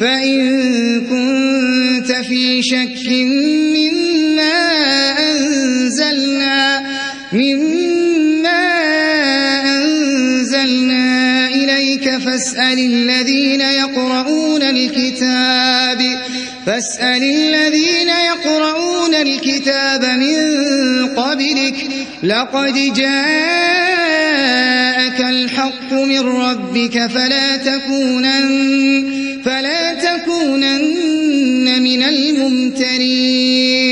فإن كنت في شك مما أنزلنا مما أنزلنا إليك فاسأل الذين يقرؤون الكتاب فاسأل الذين يقرؤون الكتاب من قبلك لقد جاءك الحق من ربك فلا تكونن فلا تكونن من الممترين.